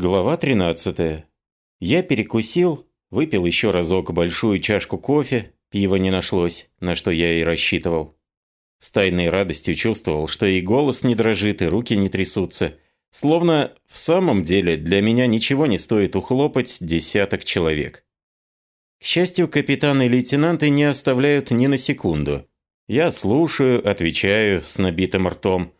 Глава 13. Я перекусил, выпил еще разок большую чашку кофе, пива не нашлось, на что я и рассчитывал. С тайной радостью чувствовал, что и голос не дрожит, и руки не трясутся. Словно в самом деле для меня ничего не стоит ухлопать десяток человек. К счастью, капитаны и лейтенанты не оставляют ни на секунду. Я слушаю, отвечаю с набитым ртом –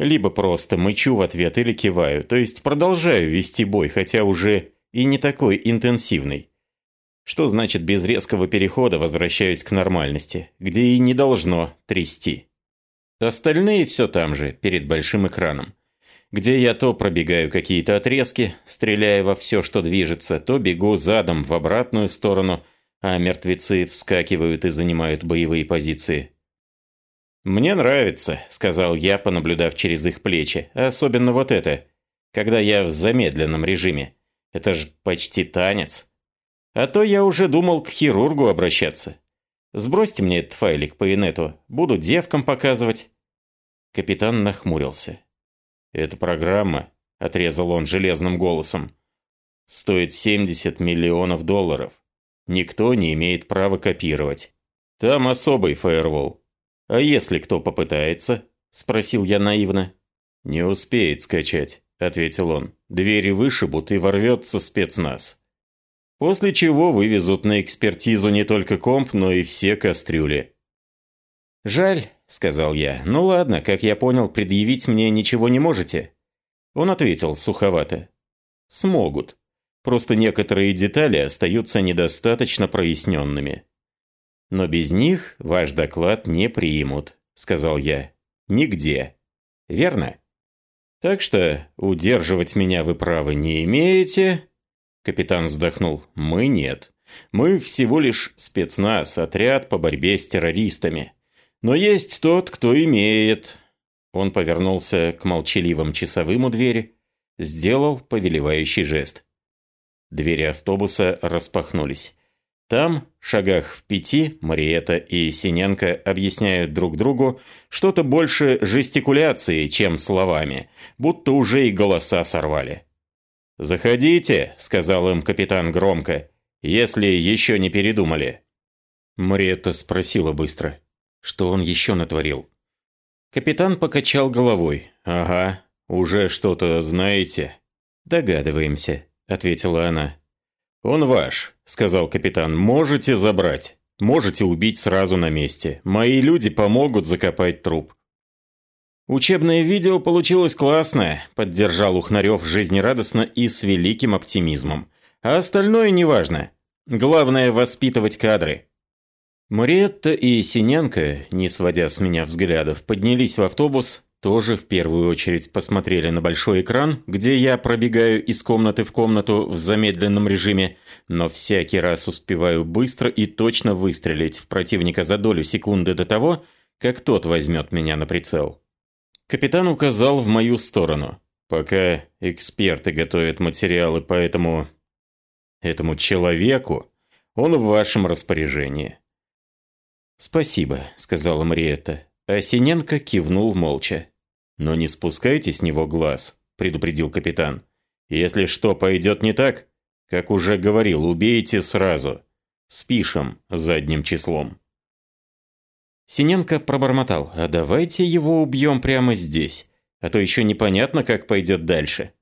либо просто мычу в ответ или киваю, то есть продолжаю вести бой, хотя уже и не такой интенсивный. Что значит без резкого перехода возвращаюсь к нормальности, где и не должно трясти. Остальные все там же, перед большим экраном, где я то пробегаю какие-то отрезки, стреляя во все, что движется, то бегу задом в обратную сторону, а мертвецы вскакивают и занимают боевые позиции. «Мне нравится», — сказал я, понаблюдав через их плечи. «Особенно вот это, когда я в замедленном режиме. Это же почти танец. А то я уже думал к хирургу обращаться. Сбросьте мне этот файлик по инету, буду девкам показывать». Капитан нахмурился. «Эта программа», — отрезал он железным голосом, — «стоит 70 миллионов долларов. Никто не имеет права копировать. Там особый фаервол. «А если кто попытается?» – спросил я наивно. «Не успеет скачать», – ответил он. «Двери вышибут и ворвется спецназ». После чего вывезут на экспертизу не только комп, но и все кастрюли. «Жаль», – сказал я. «Ну ладно, как я понял, предъявить мне ничего не можете?» Он ответил суховато. «Смогут. Просто некоторые детали остаются недостаточно проясненными». «Но без них ваш доклад не примут», – сказал я. «Нигде. Верно?» «Так что удерживать меня вы права не имеете?» Капитан вздохнул. «Мы нет. Мы всего лишь спецназ, отряд по борьбе с террористами. Но есть тот, кто имеет...» Он повернулся к молчаливым часовым у двери, сделал повелевающий жест. Двери автобуса распахнулись. Там, шагах в пяти, Мариэта и Синенко объясняют друг другу что-то больше жестикуляции, чем словами, будто уже и голоса сорвали. «Заходите», — сказал им капитан громко, — «если еще не передумали». Мариетта спросила быстро, что он еще натворил. Капитан покачал головой. «Ага, уже что-то знаете?» «Догадываемся», — ответила она. «Он ваш», — сказал капитан. «Можете забрать. Можете убить сразу на месте. Мои люди помогут закопать труп». «Учебное видео получилось классное», – поддержал Ухнарев жизнерадостно и с великим оптимизмом. «А остальное неважно. Главное – воспитывать кадры». Мариетта и Синенко, не сводя с меня взглядов, поднялись в автобус, тоже в первую очередь посмотрели на большой экран, где я пробегаю из комнаты в комнату в замедленном режиме, но всякий раз успеваю быстро и точно выстрелить в противника за долю секунды до того, как тот возьмет меня на прицел. Капитан указал в мою сторону. Пока эксперты готовят материалы по этому... этому человеку, он в вашем распоряжении. «Спасибо», — сказала Мариетта. А Синенко кивнул молча. «Но не спускайте с него глаз», – предупредил капитан. «Если что пойдет не так, как уже говорил, убейте сразу. Спишем задним числом». Синенко пробормотал, «А давайте его убьем прямо здесь, а то еще непонятно, как пойдет дальше».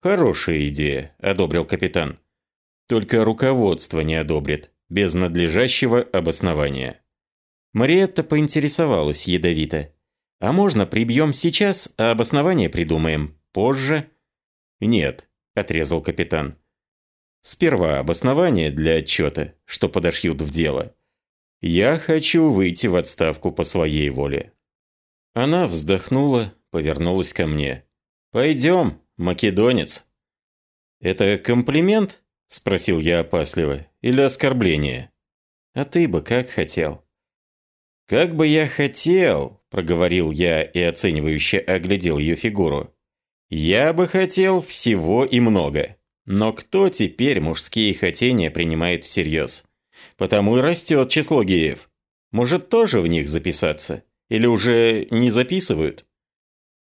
«Хорошая идея», – одобрил капитан. «Только руководство не одобрит, без надлежащего обоснования». Мариетта поинтересовалась ядовито. А можно прибьем сейчас, а обоснование придумаем позже? Нет, отрезал капитан. Сперва обоснование для отчета, что подошьют в дело. Я хочу выйти в отставку по своей воле. Она вздохнула, повернулась ко мне. «Пойдем, македонец». «Это комплимент?» – спросил я опасливо. «Или оскорбление?» «А ты бы как хотел?» «Как бы я хотел», – проговорил я и оценивающе оглядел ее фигуру. «Я бы хотел всего и много. Но кто теперь мужские хотения принимает всерьез? Потому и растет число геев. Может, тоже в них записаться? Или уже не записывают?»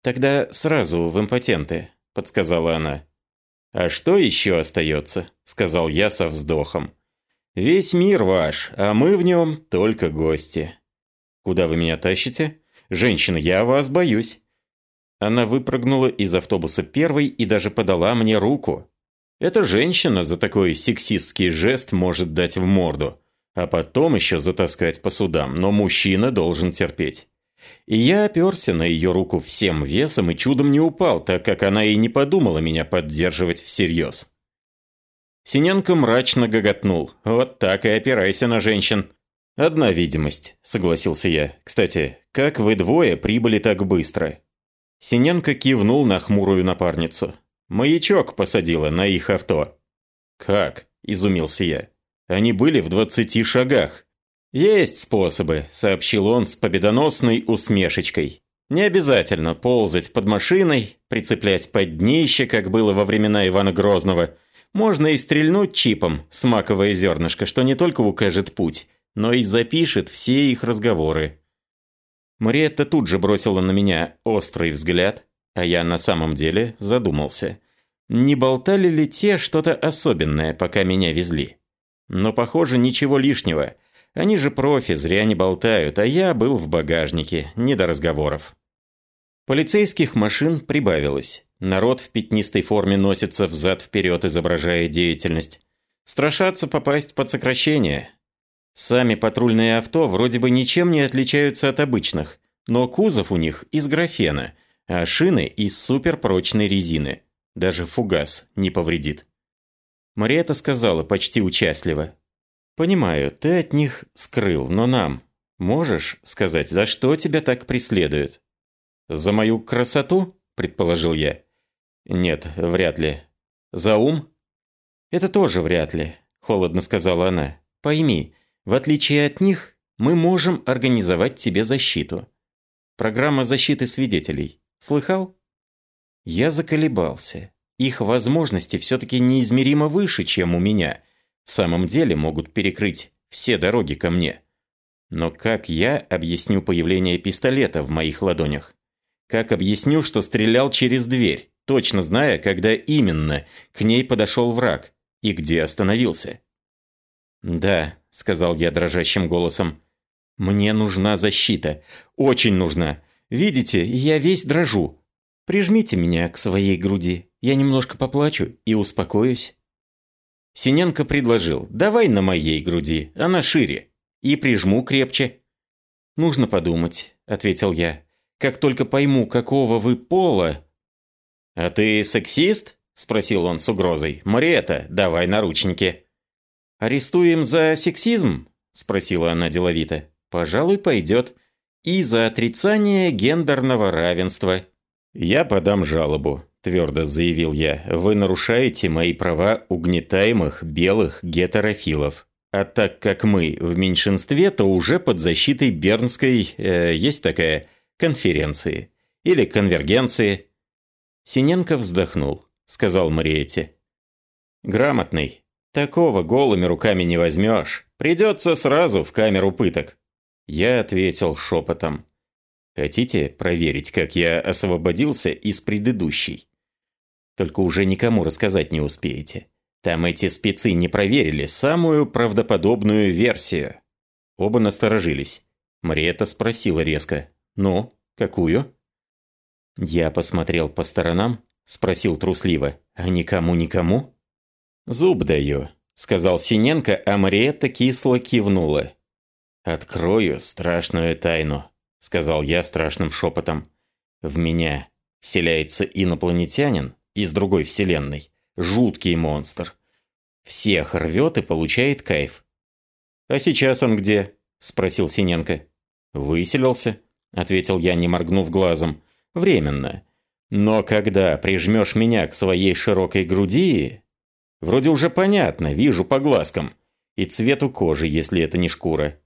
«Тогда сразу в импотенты», – подсказала она. «А что еще остается?» – сказал я со вздохом. «Весь мир ваш, а мы в нем только гости». «Куда вы меня тащите?» «Женщина, я вас боюсь». Она выпрыгнула из автобуса первой и даже подала мне руку. Эта женщина за такой сексистский жест может дать в морду, а потом еще затаскать по судам, но мужчина должен терпеть. И я оперся на ее руку всем весом и чудом не упал, так как она и не подумала меня поддерживать всерьез. Синенко мрачно гоготнул. «Вот так и опирайся на женщин». «Одна видимость», — согласился я. «Кстати, как вы двое прибыли так быстро?» Синенко кивнул на хмурую напарницу. «Маячок посадила на их авто». «Как?» – изумился я. «Они были в двадцати шагах». «Есть способы», – сообщил он с победоносной усмешечкой. «Не обязательно ползать под машиной, прицеплять под днище, как было во времена Ивана Грозного. Можно и стрельнуть чипом, смаковое зернышко, что не только укажет путь, но и запишет все их разговоры». Мариетта тут же бросила на меня острый взгляд, а я на самом деле задумался. Не болтали ли те что-то особенное, пока меня везли? Но, похоже, ничего лишнего. Они же профи, зря не болтают, а я был в багажнике, не до разговоров. Полицейских машин прибавилось. Народ в пятнистой форме носится взад-вперед, изображая деятельность. Страшатся попасть под сокращение. Сами патрульные авто вроде бы ничем не отличаются от обычных, но кузов у них из графена, а шины из суперпрочной резины. Даже фугас не повредит. Мариэта сказала почти участливо. «Понимаю, ты от них скрыл, но нам. Можешь сказать, за что тебя так преследуют?» «За мою красоту?» – предположил я. «Нет, вряд ли. За ум?» «Это тоже вряд ли», – холодно сказала она. «Пойми, в отличие от них, мы можем организовать тебе защиту. Программа защиты свидетелей. Слыхал? Я заколебался. Их возможности все-таки неизмеримо выше, чем у меня. В самом деле могут перекрыть все дороги ко мне. Но как я объясню появление пистолета в моих ладонях? Как объясню, что стрелял через дверь, точно зная, когда именно к ней подошел враг и где остановился? Да, – сказал я дрожащим голосом. «Мне нужна защита. Очень нужна. Видите, я весь дрожу. Прижмите меня к своей груди. Я немножко поплачу и успокоюсь». Синенко предложил. «Давай на моей груди, она шире. И прижму крепче». «Нужно подумать», – ответил я. «Как только пойму, какого вы пола...» «А ты сексист?» – спросил он с угрозой. «Мариэта, давай наручники». «Арестуем за сексизм?» – спросила она деловито. «Пожалуй, пойдет. И за отрицание гендерного равенства». «Я подам жалобу», – твердо заявил я. «Вы нарушаете мои права угнетаемых белых гетерофилов. А так как мы в меньшинстве, то уже под защитой Бернской, э, есть такая, конференции. Или конвергенции». Синенко вздохнул, сказал Мариете. «Грамотный, Такого голыми руками не возьмешь. Придется сразу в камеру пыток. Я ответил шепотом. Хотите проверить, как я освободился из предыдущей? Только уже никому рассказать не успеете. Там эти спецы не проверили самую правдоподобную версию. Оба насторожились. Мариэта спросила резко. «Ну, какую?» Я посмотрел по сторонам, спросил трусливо. «А никому-никому?» «Зуб даю», – сказал Синенко, а Мариетта кисло кивнула. «Открою страшную тайну», – сказал я страшным шепотом. «В меня вселяется инопланетянин из другой вселенной, жуткий монстр. Всех рвет и получает кайф». «А сейчас он где?» – спросил Синенко. «Выселился», – ответил я, не моргнув глазом. «Временно. Но когда прижмешь меня к своей широкой груди, Вроде уже понятно, вижу по глазкам. И цвету кожи, если это не шкура.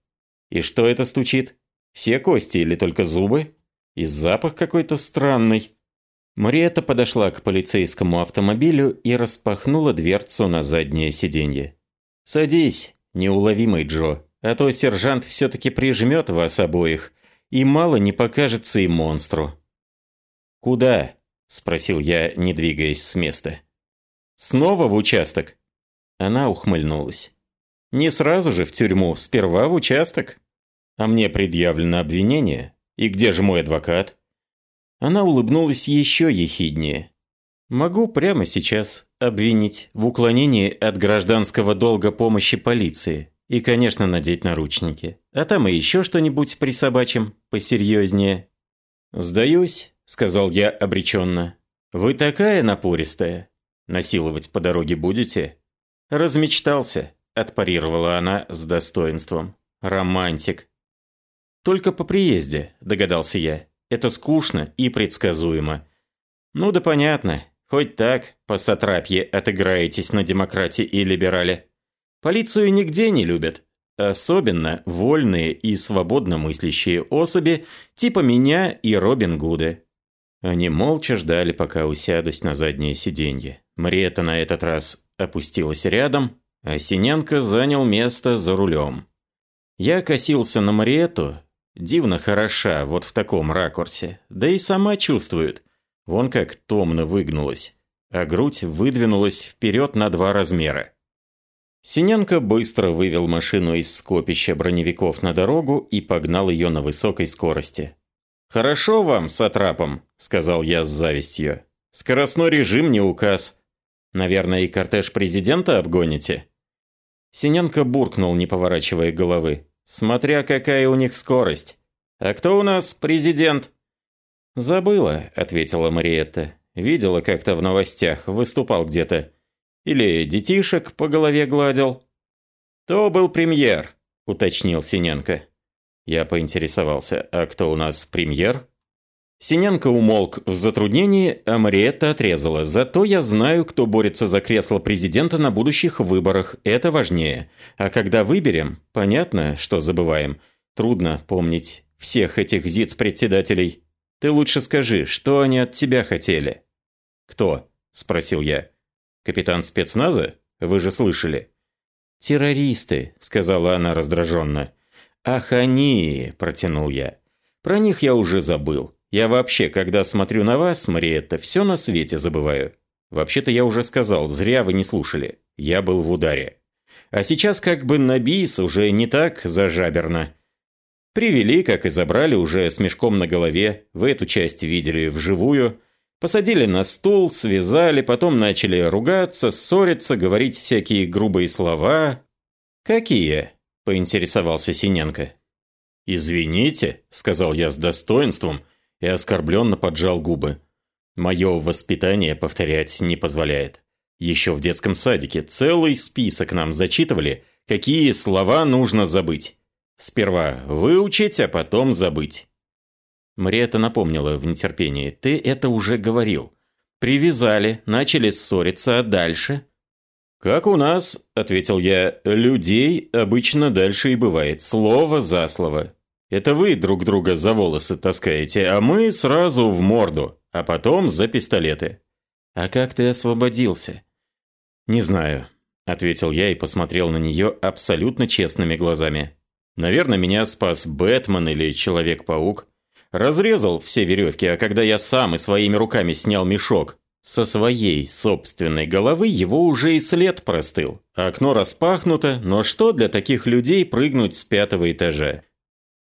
И что это стучит? Все кости или только зубы? И запах какой-то странный. Мариетта подошла к полицейскому автомобилю и распахнула дверцу на заднее сиденье. «Садись, неуловимый Джо, а то сержант все-таки прижмет вас обоих, и мало не покажется и монстру». «Куда?» – спросил я, не двигаясь с места. Снова в участок?» Она ухмыльнулась. «Не сразу же в тюрьму, сперва в участок. А мне предъявлено обвинение. И где же мой адвокат?» Она улыбнулась еще ехиднее. «Могу прямо сейчас обвинить в уклонении от гражданского долга помощи полиции. И, конечно, надеть наручники. А там и еще что-нибудь присобачим, посерьезнее. «Сдаюсь», — сказал я обреченно. «Вы такая напористая. Насиловать по дороге будете?» «Размечтался», — отпарировала она с достоинством. «Романтик». «Только по приезде», — догадался я. «Это скучно и предсказуемо». «Ну да понятно. Хоть так, по сатрапье отыграетесь на демократе и либерале». Полицию нигде не любят. Особенно вольные и свободно мыслящие особи, типа меня и Робин Гуда. Они молча ждали, пока усядусь на заднее сиденье. Мариэта на этот раз опустилась рядом, а Синянка занял место за рулем. Я косился на Мариэту, дивно хороша вот в таком ракурсе, да и сама чувствует. Вон как томно выгнулась, а грудь выдвинулась вперед на два размера. Синенко быстро вывел машину из скопища броневиков на дорогу и погнал ее на высокой скорости. «Хорошо вам с атрапом», — сказал я с завистью. «Скоростной режим не указ. Наверное, и кортеж президента обгоните?» Синенко буркнул, не поворачивая головы. «Смотря какая у них скорость. А кто у нас президент?» «Забыла», — ответила Мариетта. «Видела как-то в новостях, выступал где-то. Или детишек по голове гладил?» «То был премьер», – уточнил Синенко. Я поинтересовался, а кто у нас премьер? Синенко умолк в затруднении, а Мариетта отрезала. Зато я знаю, кто борется за кресло президента на будущих выборах. Это важнее. А когда выберем, понятно, что забываем. Трудно помнить всех этих ЗИЦ-председателей. Ты лучше скажи, что они от тебя хотели?» «Кто?» – спросил я. Капитан спецназа? Вы же слышали?» «Террористы», — сказала она раздраженно. «Ах, они!» – протянул я. «Про них я уже забыл. Я вообще, когда смотрю на вас, Мариетта, все на свете забываю. Вообще-то я уже сказал, зря вы не слушали. Я был в ударе. А сейчас как бы на бис уже не так зажаберно. Привели, как и забрали уже с мешком на голове. Вы эту часть видели вживую. Посадили на стул, связали, потом начали ругаться, ссориться, говорить всякие грубые слова. «Какие?» – поинтересовался Синенко. «Извините», – сказал я с достоинством и оскорбленно поджал губы. «Мое воспитание повторять не позволяет. Еще в детском садике целый список нам зачитывали, какие слова нужно забыть. Сперва выучить, а потом забыть. Мариэта напомнила в нетерпении. «Ты это уже говорил. Привязали, начали ссориться, а дальше?» «Как у нас», — ответил я, — «людей обычно дальше и бывает, слово за слово. Это вы друг друга за волосы таскаете, а мы сразу в морду, а потом за пистолеты». «А как ты освободился?» «Не знаю», — ответил я и посмотрел на нее абсолютно честными глазами. «Наверное, меня спас Бэтмен или Человек-паук разрезал все веревки, а когда я сам и своими руками снял мешок, со своей собственной головы его уже и след простыл. Окно распахнуто, но что для таких людей прыгнуть с пятого этажа?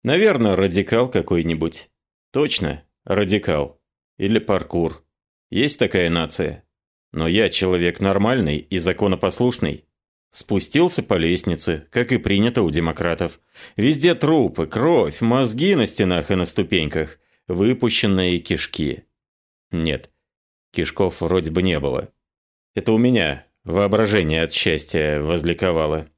Наверное, радикал какой-нибудь. Точно, радикал. Или паркур. Есть такая нация. Но я человек нормальный и законопослушный. Спустился по лестнице, как и принято у демократов. Везде трупы, кровь, мозги на стенах и на ступеньках, выпущенные кишки. Нет, кишков вроде бы не было. Это у меня воображение от счастья возликовало.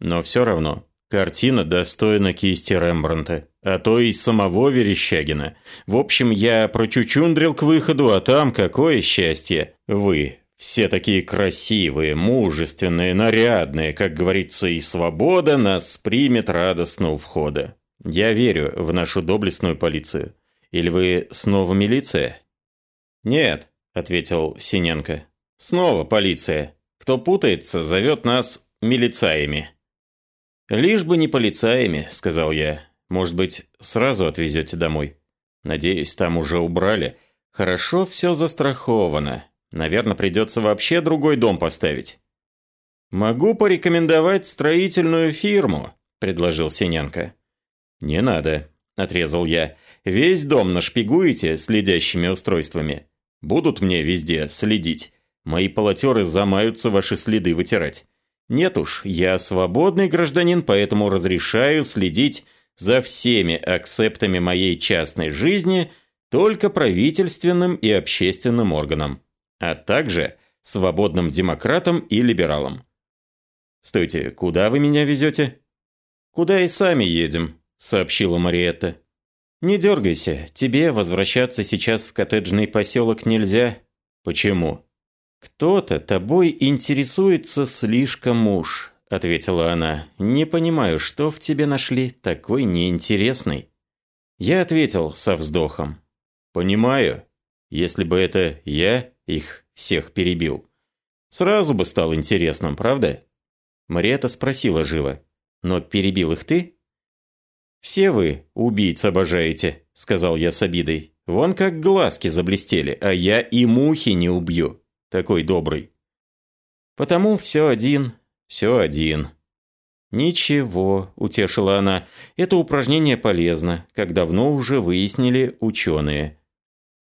Но все равно, картина достойна кисти Рембранта, а то и самого Верещагина. В общем, я прочучундрил к выходу, а там какое счастье. Вы, все такие красивые, мужественные, нарядные, как говорится, и свобода нас примет радостно у входа. Я верю в нашу доблестную полицию. Или вы снова милиция? Нет, ответил Синенко. Снова полиция. Кто путается, зовет нас милицаями. Лишь бы не полицаями, сказал я. Может быть, сразу отвезете домой? Надеюсь, там уже убрали. Хорошо все застраховано. Наверное, придется вообще другой дом поставить. «Могу порекомендовать строительную фирму», – предложил Синенко. «Не надо», – отрезал я. «Весь дом нашпигуете следящими устройствами. Будут мне везде следить. Мои полотеры замаются ваши следы вытирать. Нет уж, я свободный гражданин, поэтому разрешаю следить за всеми акцептами моей частной жизни только правительственным и общественным органам, а также свободным демократам и либералам. «Стойте, куда вы меня везете?» «Куда и сами едем», — сообщила Мариетта. «Не дергайся, тебе возвращаться сейчас в коттеджный поселок нельзя». «Почему?» «Кто-то тобой интересуется слишком уж», — ответила она. «Не понимаю, что в тебе нашли, такой неинтересный». Я ответил со вздохом. «Понимаю. Если бы это я их всех перебил, сразу бы стал интересным, правда?» Мариэта спросила живо. «Но перебил их ты?» «Все вы убийц обожаете», — сказал я с обидой. «Вон как глазки заблестели, а я и мухи не убью. Такой добрый». «Потому все один, все один». «Ничего», – утешила она, – «это упражнение полезно, как давно уже выяснили ученые.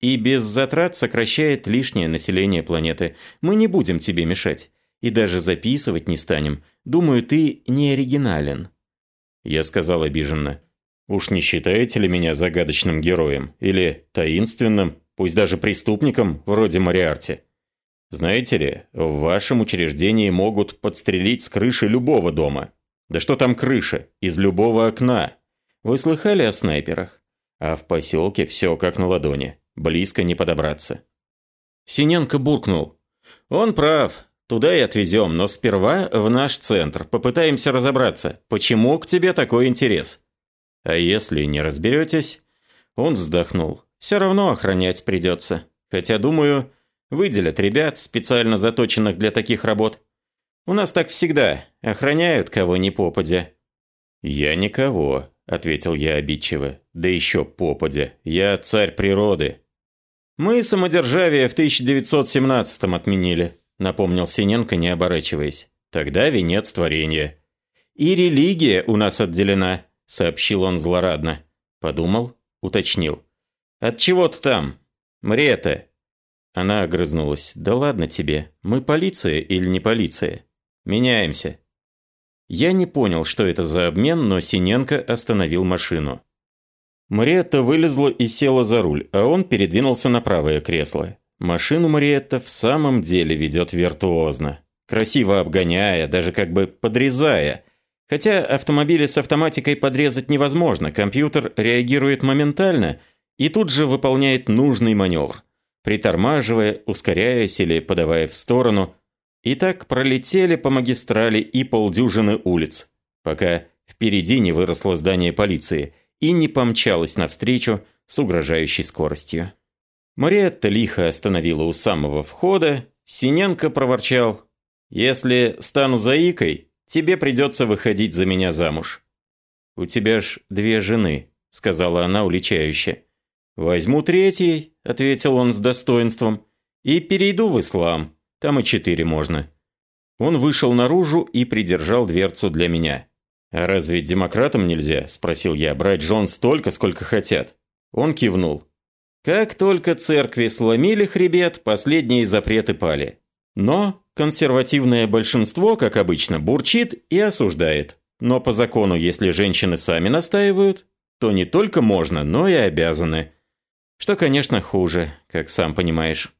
И без затрат сокращает лишнее население планеты. Мы не будем тебе мешать. И даже записывать не станем. Думаю, ты не оригинален». Я сказал обиженно. «Уж не считаете ли меня загадочным героем? Или таинственным, пусть даже преступником, вроде Мариарти?» Знаете ли, в вашем учреждении могут подстрелить с крыши любого дома. Да что там крыша? Из любого окна. Вы слыхали о снайперах? А в поселке все как на ладони. Близко не подобраться. Синенко буркнул. Он прав. Туда и отвезем, но сперва в наш центр. Попытаемся разобраться, почему к тебе такой интерес. А если не разберетесь? Он вздохнул. Все равно охранять придется. Хотя, думаю, выделят ребят, специально заточенных для таких работ. У нас так всегда, охраняют кого ни попадя». «Я никого», — ответил я обидчиво. «Да еще попадя. Я царь природы». «Мы самодержавие в 1917-м отменили», — напомнил Синенко, не оборачиваясь. «Тогда венец творения». «И религия у нас отделена», — сообщил он злорадно. Подумал, уточнил. «От чего-то там. Мрета». Она огрызнулась. «Да ладно тебе. Мы полиция или не полиция?» Меняемся». Я не понял, что это за обмен, но Синенко остановил машину. Мариетта вылезла и села за руль, а он передвинулся на правое кресло. Машину Мариетта в самом деле ведет виртуозно. Красиво обгоняя, даже как бы подрезая. Хотя автомобили с автоматикой подрезать невозможно, компьютер реагирует моментально и тут же выполняет нужный маневр. Притормаживая, ускоряясь или подавая в сторону, и так пролетели по магистрали и полдюжины улиц, пока впереди не выросло здание полиции и не помчалось навстречу с угрожающей скоростью. Мариетта лихо остановила у самого входа, Синенко проворчал «Если стану заикой, тебе придется выходить за меня замуж». «У тебя ж две жены», — сказала она уличающе. «Возьму третий», — ответил он с достоинством, — «и перейду в ислам». Там и четыре можно». Он вышел наружу и придержал дверцу для меня. «А разве демократам нельзя?» – спросил я. «Брать жен столько, сколько хотят». Он кивнул. Как только церкви сломили хребет, последние запреты пали. Но консервативное большинство, как обычно, бурчит и осуждает. Но по закону, если женщины сами настаивают, то не только можно, но и обязаны. Что, конечно, хуже, как сам понимаешь.